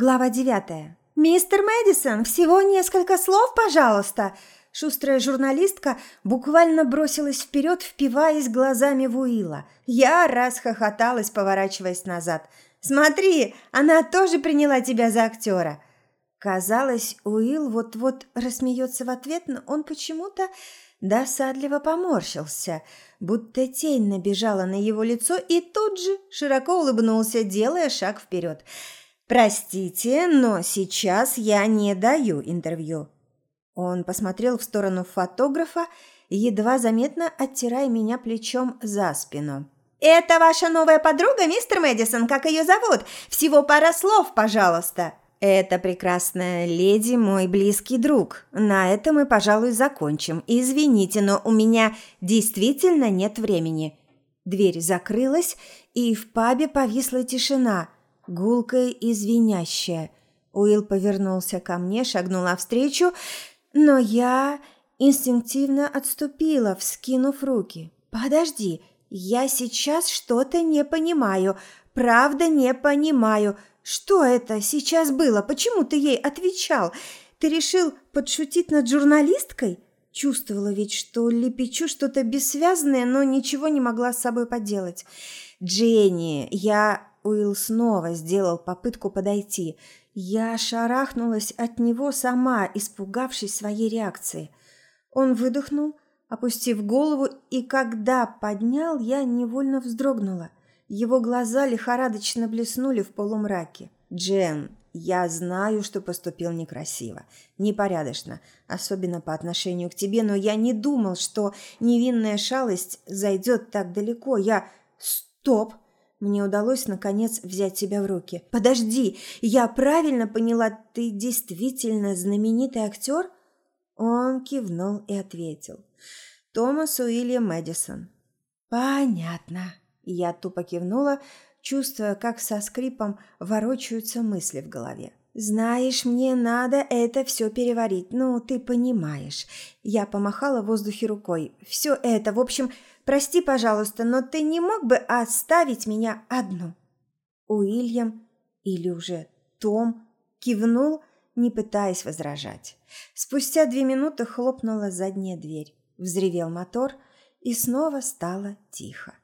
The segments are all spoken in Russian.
Глава девятая. «Мистер Мэдисон, всего несколько слов, пожалуйста!» Шустрая журналистка буквально бросилась вперед, впиваясь глазами в Уилла. Я расхохоталась, поворачиваясь назад. «Смотри, она тоже приняла тебя за актера!» Казалось, Уилл вот-вот рассмеется в ответ, но он почему-то досадливо поморщился, будто тень набежала на его лицо и тут же широко улыбнулся, делая шаг вперед. «Простите, но сейчас я не даю интервью». Он посмотрел в сторону фотографа, едва заметно оттирая меня плечом за спину. «Это ваша новая подруга, мистер Мэдисон? Как ее зовут? Всего пара слов, пожалуйста». «Это прекрасная леди, мой близкий друг. На этом мы, пожалуй, закончим. Извините, но у меня действительно нет времени». Дверь закрылась, и в пабе повисла тишина – гулкое и звенящее. Уилл повернулся ко мне, шагнул навстречу, но я инстинктивно отступила, вскинув руки. «Подожди, я сейчас что-то не понимаю, правда не понимаю. Что это сейчас было? Почему ты ей отвечал? Ты решил подшутить над журналисткой?» Чувствовала ведь, что лепечу что-то бессвязное, но ничего не могла с собой поделать. «Дженни, я Уилл снова сделал попытку подойти. Я шарахнулась от него сама, испугавшись своей реакции. Он выдохнул, опустив голову, и когда поднял, я невольно вздрогнула. Его глаза лихорадочно блеснули в полумраке. «Джен, я знаю, что поступил некрасиво, непорядочно, особенно по отношению к тебе, но я не думал, что невинная шалость зайдет так далеко. Я... Стоп!» Мне удалось, наконец, взять себя в руки. «Подожди, я правильно поняла, ты действительно знаменитый актер?» Он кивнул и ответил. «Томас Уильям Мэдисон». «Понятно». Я тупо кивнула, чувствуя, как со скрипом ворочаются мысли в голове. «Знаешь, мне надо это все переварить. Ну, ты понимаешь». Я помахала в воздухе рукой. «Все это, в общем, Прости, пожалуйста, но ты не мог бы оставить меня одну?» Уильям или уже Том кивнул, не пытаясь возражать. Спустя две минуты хлопнула задняя дверь. Взревел мотор, и снова стало тихо.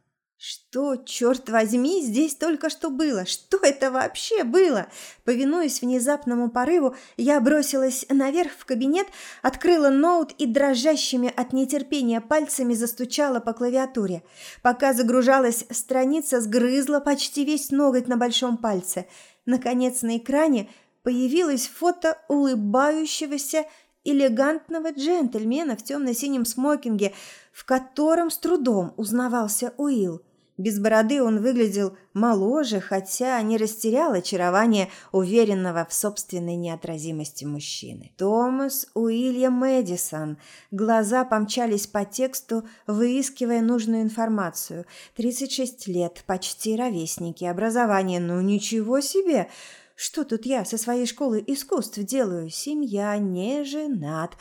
Что, черт возьми, здесь только что было? Что это вообще было? Повинуясь внезапному порыву, я бросилась наверх в кабинет, открыла ноут и дрожащими от нетерпения пальцами застучала по клавиатуре. Пока загружалась страница, сгрызла почти весь ноготь на большом пальце. Наконец на экране появилось фото улыбающегося элегантного джентльмена в темно-синем смокинге, в котором с трудом узнавался Уилл. Без бороды он выглядел моложе, хотя не растерял очарование уверенного в собственной неотразимости мужчины. Томас Уильям Мэдисон. Глаза помчались по тексту, выискивая нужную информацию. 36 лет, почти ровесники, образование, ну ничего себе! Что тут я со своей школы искусств делаю? Семья, не женат.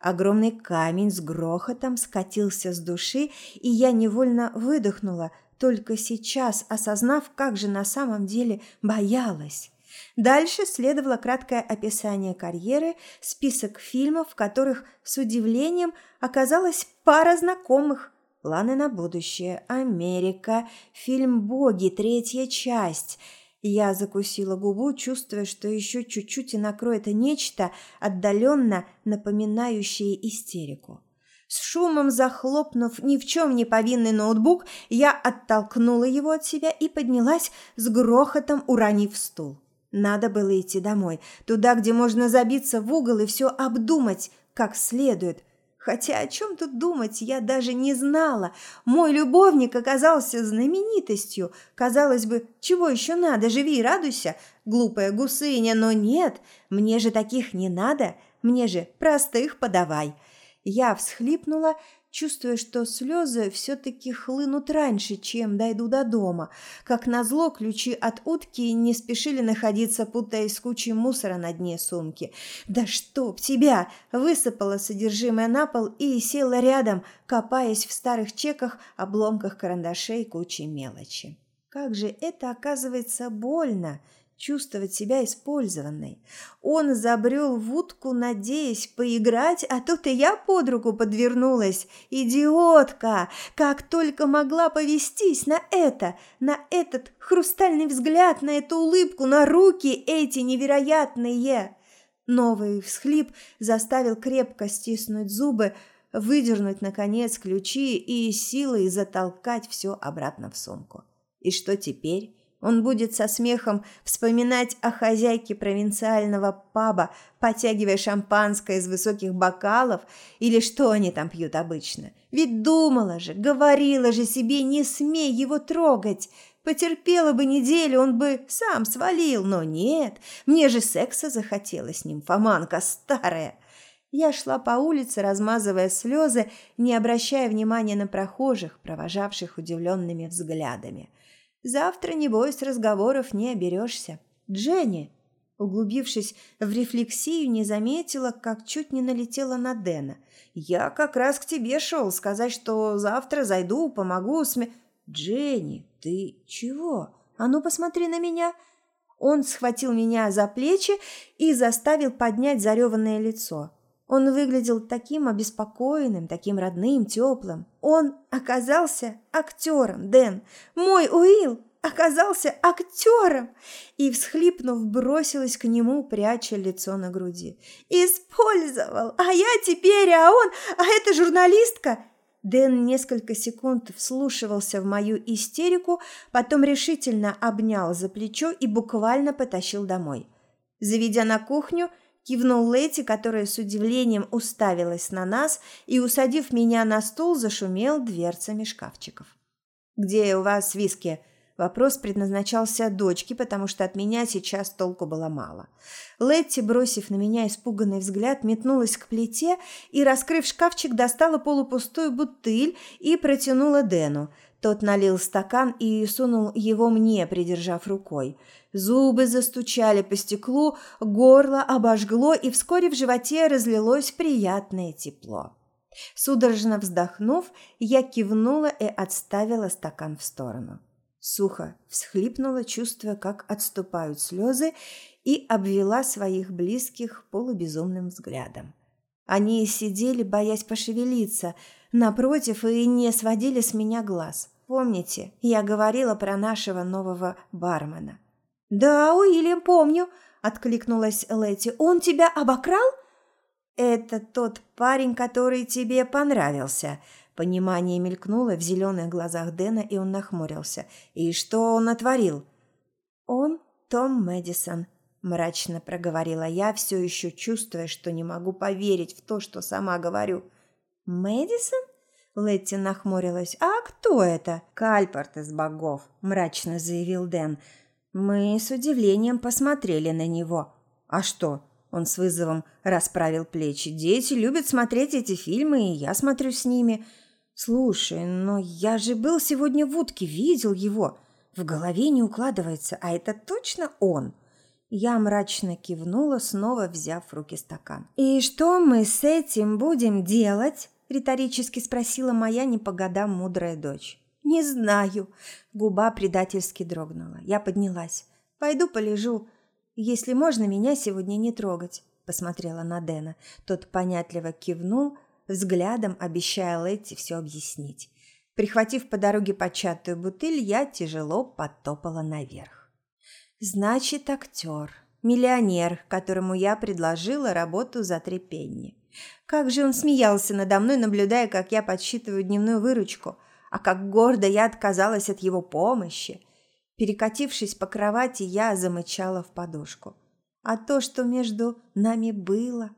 Огромный камень с грохотом скатился с души, и я невольно выдохнула – только сейчас осознав, как же на самом деле боялась. Дальше следовало краткое описание карьеры, список фильмов, в которых с удивлением оказалась пара знакомых. Планы на будущее, Америка, фильм «Боги», третья часть. Я закусила губу, чувствуя, что еще чуть-чуть и накроет нечто, отдаленно напоминающее истерику. С шумом захлопнув ни в чем не повинный ноутбук, я оттолкнула его от себя и поднялась с грохотом, уронив стул. Надо было идти домой, туда, где можно забиться в угол и все обдумать как следует. Хотя о чем тут думать, я даже не знала. Мой любовник оказался знаменитостью. Казалось бы, чего еще надо, живи и радуйся, глупая гусыня, но нет, мне же таких не надо, мне же простых подавай. Я всхлипнула, чувствуя, что слезы все-таки хлынут раньше, чем дойду до дома. Как назло, ключи от утки не спешили находиться, путаясь с кучей мусора на дне сумки. «Да чтоб тебя!» Высыпала содержимое на пол и села рядом, копаясь в старых чеках, обломках карандашей, кучей мелочи. Как же это оказывается больно! Чувствовать себя использованной. Он забрел в утку, надеясь поиграть, а тут и я под руку подвернулась. Идиотка! Как только могла повестись на это, на этот хрустальный взгляд, на эту улыбку, на руки эти невероятные. Новый всхлип заставил крепко стиснуть зубы, выдернуть, наконец, ключи и силой затолкать все обратно в сумку. И что теперь? Он будет со смехом вспоминать о хозяйке провинциального паба, потягивая шампанское из высоких бокалов, или что они там пьют обычно. Ведь думала же, говорила же себе, не смей его трогать. Потерпела бы неделю, он бы сам свалил, но нет, мне же секса захотелось с ним, фоманка старая. Я шла по улице, размазывая слезы, не обращая внимания на прохожих, провожавших удивленными взглядами. Завтра, небось, разговоров не оберешься. Дженни, углубившись в рефлексию, не заметила, как чуть не налетела на Дэна. «Я как раз к тебе шел сказать, что завтра зайду, помогу сме...» «Дженни, ты чего? А ну посмотри на меня!» Он схватил меня за плечи и заставил поднять зареванное лицо. Он выглядел таким обеспокоенным, таким родным, теплым. Он оказался актером, Дэн. Мой Уилл оказался актером!» И, всхлипнув, бросилась к нему, пряча лицо на груди. «Использовал! А я теперь, а он, а эта журналистка!» Дэн несколько секунд вслушивался в мою истерику, потом решительно обнял за плечо и буквально потащил домой. Заведя на кухню, Кивнул Лети, которая с удивлением уставилась на нас и, усадив меня на стул, зашумел дверцами шкафчиков. «Где у вас виски?» Вопрос предназначался дочке, потому что от меня сейчас толку было мало. Летти, бросив на меня испуганный взгляд, метнулась к плите и, раскрыв шкафчик, достала полупустую бутыль и протянула Дэну. Тот налил стакан и сунул его мне, придержав рукой. Зубы застучали по стеклу, горло обожгло, и вскоре в животе разлилось приятное тепло. Судорожно вздохнув, я кивнула и отставила стакан в сторону. Сухо всхлипнула, чувствуя, как отступают слезы, и обвела своих близких полубезумным взглядом. Они сидели, боясь пошевелиться, напротив и не сводили с меня глаз. Помните, я говорила про нашего нового бармена? Да, Уильям, помню, откликнулась Лэти. Он тебя обокрал? Это тот парень, который тебе понравился. Понимание мелькнуло в зеленых глазах Дэна, и он нахмурился. И что он натворил? Он Том Мэдисон, мрачно проговорила я, все еще чувствуя, что не могу поверить в то, что сама говорю. Мэдисон? Летти нахмурилась. «А кто это?» «Кальпорт из богов», – мрачно заявил Дэн. Мы с удивлением посмотрели на него. «А что?» – он с вызовом расправил плечи. «Дети любят смотреть эти фильмы, и я смотрю с ними». «Слушай, но я же был сегодня в утке, видел его. В голове не укладывается, а это точно он?» Я мрачно кивнула, снова взяв в руки стакан. «И что мы с этим будем делать?» Риторически спросила моя не по годам мудрая дочь. Не знаю, губа предательски дрогнула. Я поднялась. Пойду полежу. Если можно, меня сегодня не трогать, посмотрела на Дэна. Тот понятливо кивнул, взглядом обещая Летти все объяснить. Прихватив по дороге початую бутыль, я тяжело подтопала наверх. Значит, актер, миллионер, которому я предложила работу за три пенни. Как же он смеялся надо мной, наблюдая, как я подсчитываю дневную выручку, а как гордо я отказалась от его помощи. Перекатившись по кровати, я замычала в подушку. А то, что между нами было,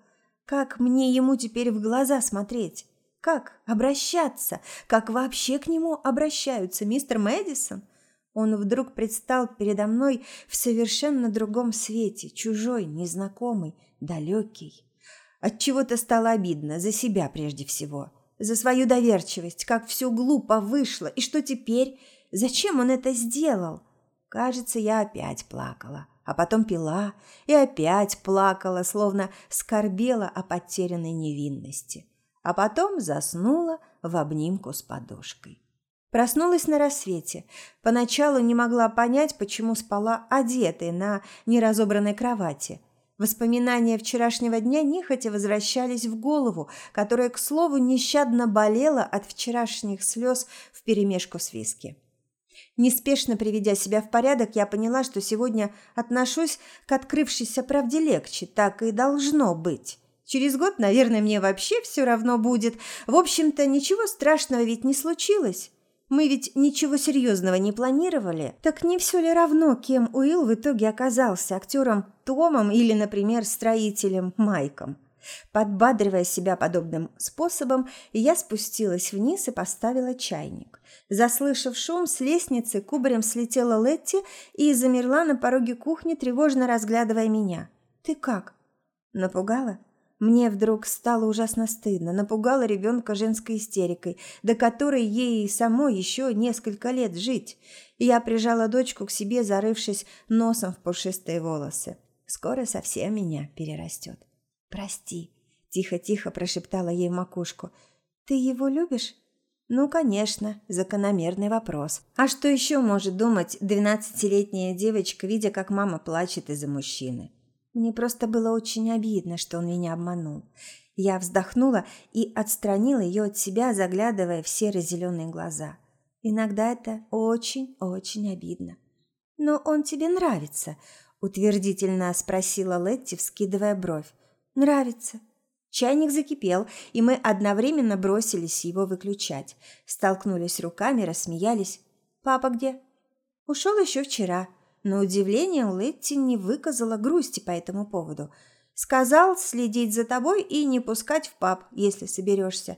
как мне ему теперь в глаза смотреть? Как обращаться? Как вообще к нему обращаются, мистер Мэдисон? Он вдруг предстал передо мной в совершенно другом свете, чужой, незнакомый, далекий. От чего-то стало обидно за себя прежде всего, за свою доверчивость, как все глупо вышло, и что теперь? Зачем он это сделал? Кажется, я опять плакала, а потом пила и опять плакала, словно скорбела о потерянной невинности, а потом заснула в обнимку с подушкой. Проснулась на рассвете. Поначалу не могла понять, почему спала одетой на неразобранной кровати. Воспоминания вчерашнего дня нехотя возвращались в голову, которая, к слову, нещадно болела от вчерашних слез вперемешку с виски. Неспешно приведя себя в порядок, я поняла, что сегодня отношусь к открывшейся правде легче, так и должно быть. Через год, наверное, мне вообще все равно будет. В общем-то, ничего страшного ведь не случилось. Мы ведь ничего серьезного не планировали. Так не все ли равно, кем Уилл в итоге оказался, актером Томом или, например, строителем Майком? Подбадривая себя подобным способом, я спустилась вниз и поставила чайник. Заслышав шум, с лестницы кубарем слетела Летти и замерла на пороге кухни, тревожно разглядывая меня. «Ты как?» «Напугала?» Мне вдруг стало ужасно стыдно, напугала ребенка женской истерикой, до которой ей самой еще несколько лет жить. я прижала дочку к себе, зарывшись носом в пушистые волосы. Скоро совсем меня перерастет. «Прости», – тихо-тихо прошептала ей в макушку. «Ты его любишь?» «Ну, конечно, закономерный вопрос. А что еще может думать двенадцатилетняя девочка, видя, как мама плачет из-за мужчины?» Мне просто было очень обидно, что он меня обманул. Я вздохнула и отстранила ее от себя, заглядывая в серо-зеленые глаза. Иногда это очень-очень обидно. «Но он тебе нравится?» – утвердительно спросила Летти, вскидывая бровь. «Нравится». Чайник закипел, и мы одновременно бросились его выключать. Столкнулись руками, рассмеялись. «Папа где?» «Ушел еще вчера», на удивление Летти не выказала грусти по этому поводу. Сказал следить за тобой и не пускать в паб, если соберешься.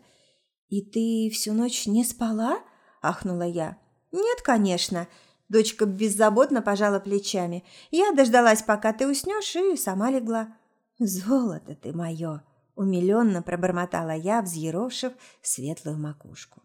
«И ты всю ночь не спала?» – ахнула я. «Нет, конечно». Дочка беззаботно пожала плечами. «Я дождалась, пока ты уснешь, и сама легла». «Золото ты мое!» – умиленно пробормотала я, взъерошив светлую макушку.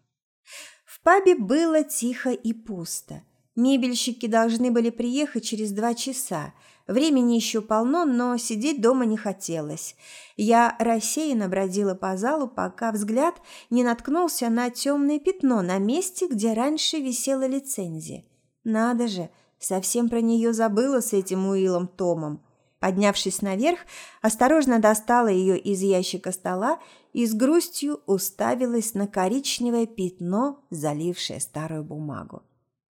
В пабе было тихо и пусто – Мебельщики должны были приехать через два часа. Времени еще полно, но сидеть дома не хотелось. Я рассеянно бродила по залу, пока взгляд не наткнулся на темное пятно на месте, где раньше висела лицензия. Надо же, совсем про нее забыла с этим Уиллом Томом. Поднявшись наверх, осторожно достала ее из ящика стола и с грустью уставилась на коричневое пятно, залившее старую бумагу.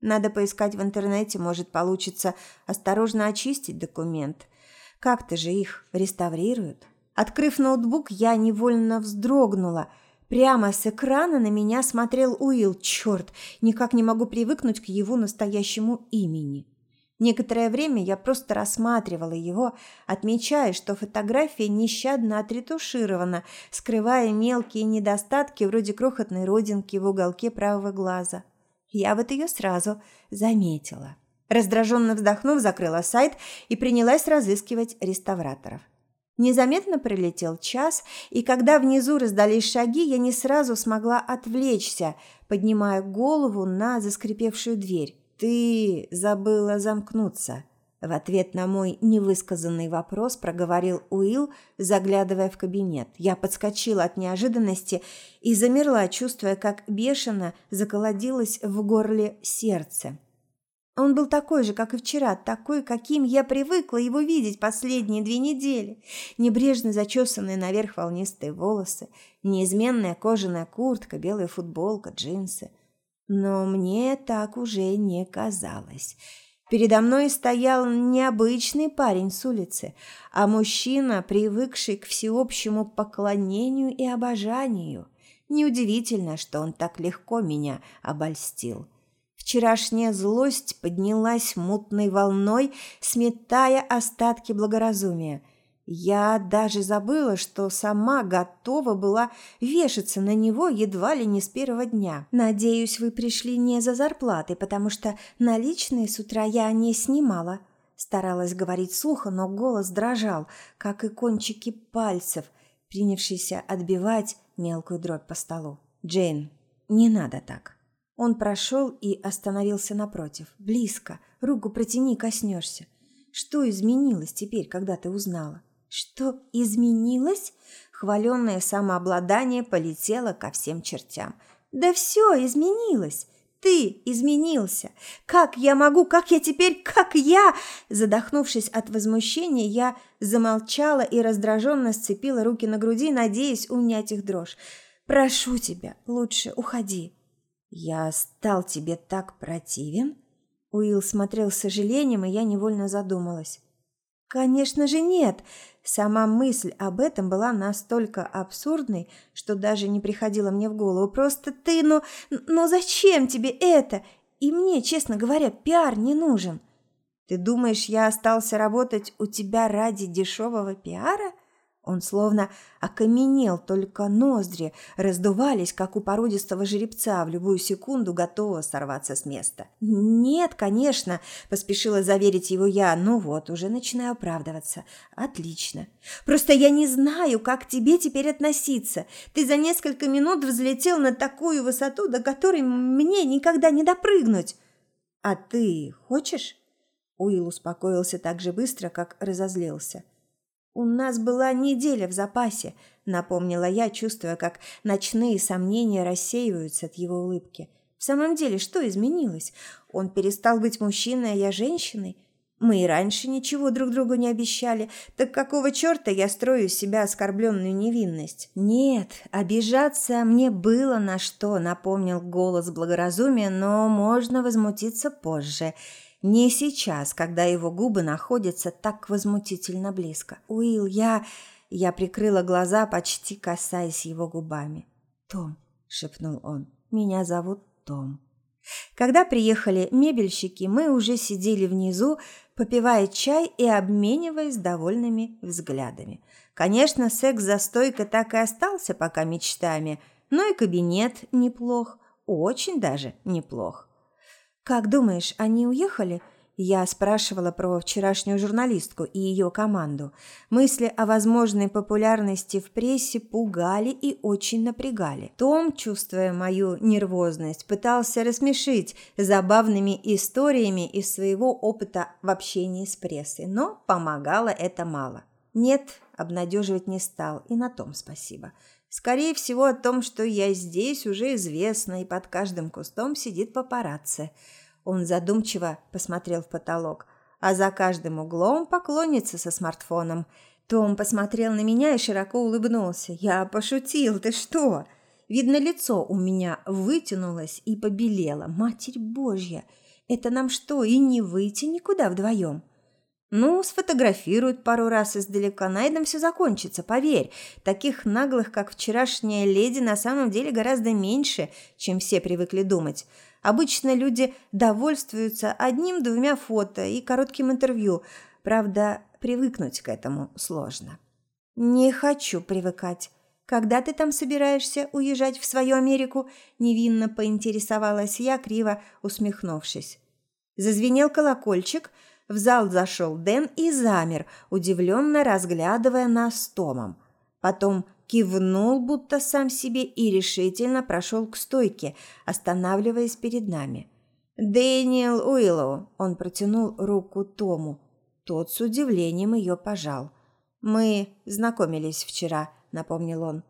Надо поискать в интернете, может, получится осторожно очистить документ. Как-то же их реставрируют. Открыв ноутбук, я невольно вздрогнула. Прямо с экрана на меня смотрел Уилл. Черт, никак не могу привыкнуть к его настоящему имени. Некоторое время я просто рассматривала его, отмечая, что фотография нещадно отретуширована, скрывая мелкие недостатки вроде крохотной родинки в уголке правого глаза. Я вот ее сразу заметила. Раздраженно вздохнув, закрыла сайт и принялась разыскивать реставраторов. Незаметно пролетел час, и когда внизу раздались шаги, я не сразу смогла отвлечься, поднимая голову на заскрипевшую дверь. «Ты забыла замкнуться», в ответ на мой невысказанный вопрос проговорил Уилл, заглядывая в кабинет. Я подскочила от неожиданности и замерла, чувствуя, как бешено заколодилось в горле сердце. Он был такой же, как и вчера, такой, каким я привыкла его видеть последние две недели. Небрежно зачесанные наверх волнистые волосы, неизменная кожаная куртка, белая футболка, джинсы. Но мне так уже не казалось. Передо мной стоял не обычный парень с улицы, а мужчина, привыкший к всеобщему поклонению и обожанию. Неудивительно, что он так легко меня обольстил. Вчерашняя злость поднялась мутной волной, сметая остатки благоразумия – я даже забыла, что сама готова была вешаться на него едва ли не с первого дня. Надеюсь, вы пришли не за зарплатой, потому что наличные с утра я не снимала. Старалась говорить сухо, но голос дрожал, как и кончики пальцев, принявшиеся отбивать мелкую дробь по столу. «Джейн, не надо так». Он прошел и остановился напротив. «Близко. Руку протяни, коснешься. Что изменилось теперь, когда ты узнала?» Что изменилось? Хваленное самообладание полетело ко всем чертям. Да все изменилось. Ты изменился. Как я могу, как я теперь, как я? Задохнувшись от возмущения, я замолчала и раздраженно сцепила руки на груди, надеясь унять их дрожь. Прошу тебя, лучше уходи. Я стал тебе так противен? Уилл смотрел с сожалением, и я невольно задумалась. Конечно же нет. Сама мысль об этом была настолько абсурдной, что даже не приходила мне в голову. Просто ты, ну, ну зачем тебе это? И мне, честно говоря, пиар не нужен. Ты думаешь, я остался работать у тебя ради дешевого пиара? Он словно окаменел, только ноздри раздувались, как у породистого жеребца, в любую секунду готового сорваться с места. «Нет, конечно», – поспешила заверить его я. «Ну вот, уже начинаю оправдываться. Отлично. Просто я не знаю, как к тебе теперь относиться. Ты за несколько минут взлетел на такую высоту, до которой мне никогда не допрыгнуть». «А ты хочешь?» Уилл успокоился так же быстро, как разозлился. «У нас была неделя в запасе», – напомнила я, чувствуя, как ночные сомнения рассеиваются от его улыбки. «В самом деле, что изменилось? Он перестал быть мужчиной, а я женщиной? Мы и раньше ничего друг другу не обещали. Так какого черта я строю из себя оскорбленную невинность?» «Нет, обижаться мне было на что», – напомнил голос благоразумия, «но можно возмутиться позже». Не сейчас, когда его губы находятся так возмутительно близко. «Уилл, я...» Я прикрыла глаза, почти касаясь его губами. «Том», — шепнул он, — «меня зовут Том». Когда приехали мебельщики, мы уже сидели внизу, попивая чай и обмениваясь довольными взглядами. Конечно, секс за стойкой так и остался пока мечтами, но и кабинет неплох, очень даже неплох. «Как думаешь, они уехали?» Я спрашивала про вчерашнюю журналистку и ее команду. Мысли о возможной популярности в прессе пугали и очень напрягали. Том, чувствуя мою нервозность, пытался рассмешить забавными историями из своего опыта в общении с прессой, но помогало это мало. Нет, обнадеживать не стал, и на том спасибо. Скорее всего, о том, что я здесь, уже известно, и под каждым кустом сидит папарацци. Он задумчиво посмотрел в потолок, а за каждым углом поклонница со смартфоном. Том посмотрел на меня и широко улыбнулся. «Я пошутил, ты что?» Видно, лицо у меня вытянулось и побелело. «Матерь Божья! Это нам что, и не выйти никуда вдвоем?» Ну, сфотографируют пару раз издалека, на этом все закончится, поверь. Таких наглых, как вчерашняя леди, на самом деле гораздо меньше, чем все привыкли думать. Обычно люди довольствуются одним-двумя фото и коротким интервью. Правда, привыкнуть к этому сложно. Не хочу привыкать. Когда ты там собираешься уезжать в свою Америку? Невинно поинтересовалась я, криво усмехнувшись. Зазвенел колокольчик – в зал зашел Дэн и замер, удивленно разглядывая нас с Томом. Потом кивнул, будто сам себе, и решительно прошел к стойке, останавливаясь перед нами. «Дэниел Уиллоу!» – он протянул руку Тому. Тот с удивлением ее пожал. «Мы знакомились вчера», – напомнил он.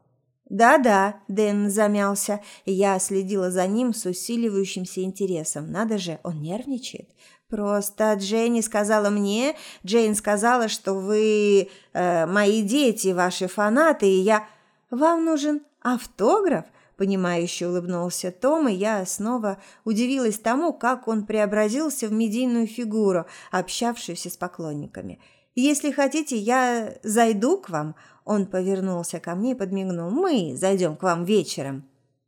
«Да-да», – Дэн замялся. Я следила за ним с усиливающимся интересом. Надо же, он нервничает. Просто Дженни сказала мне, Джейн сказала, что вы э, мои дети, ваши фанаты, и я... Вам нужен автограф? Понимающе улыбнулся Том, и я снова удивилась тому, как он преобразился в медийную фигуру, общавшуюся с поклонниками. «Если хотите, я зайду к вам?» Он повернулся ко мне и подмигнул. «Мы зайдем к вам вечером».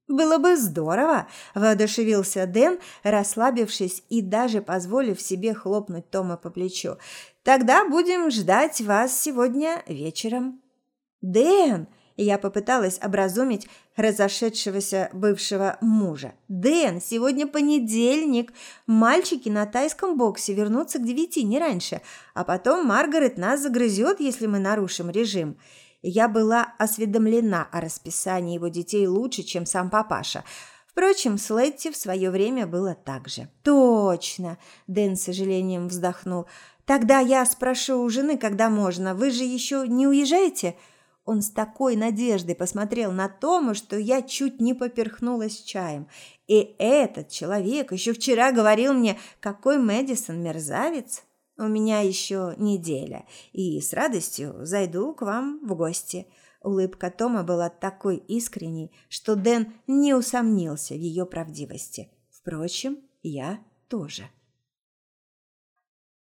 «Было бы здорово!» – воодушевился Дэн, расслабившись и даже позволив себе хлопнуть Тома по плечу. «Тогда будем ждать вас сегодня вечером». «Дэн!» – я попыталась образумить разошедшегося бывшего мужа. «Дэн, сегодня понедельник. Мальчики на тайском боксе вернутся к девяти, не раньше. А потом Маргарет нас загрызет, если мы нарушим режим». Я была осведомлена о расписании его детей лучше, чем сам папаша. Впрочем, с Летти в свое время было так же. «Точно!» – Дэн с сожалением вздохнул. «Тогда я спрошу у жены, когда можно. Вы же еще не уезжаете?» Он с такой надеждой посмотрел на Тома, что я чуть не поперхнулась чаем. И этот человек еще вчера говорил мне, какой Мэдисон мерзавец. У меня еще неделя, и с радостью зайду к вам в гости. Улыбка Тома была такой искренней, что Дэн не усомнился в ее правдивости. Впрочем, я тоже.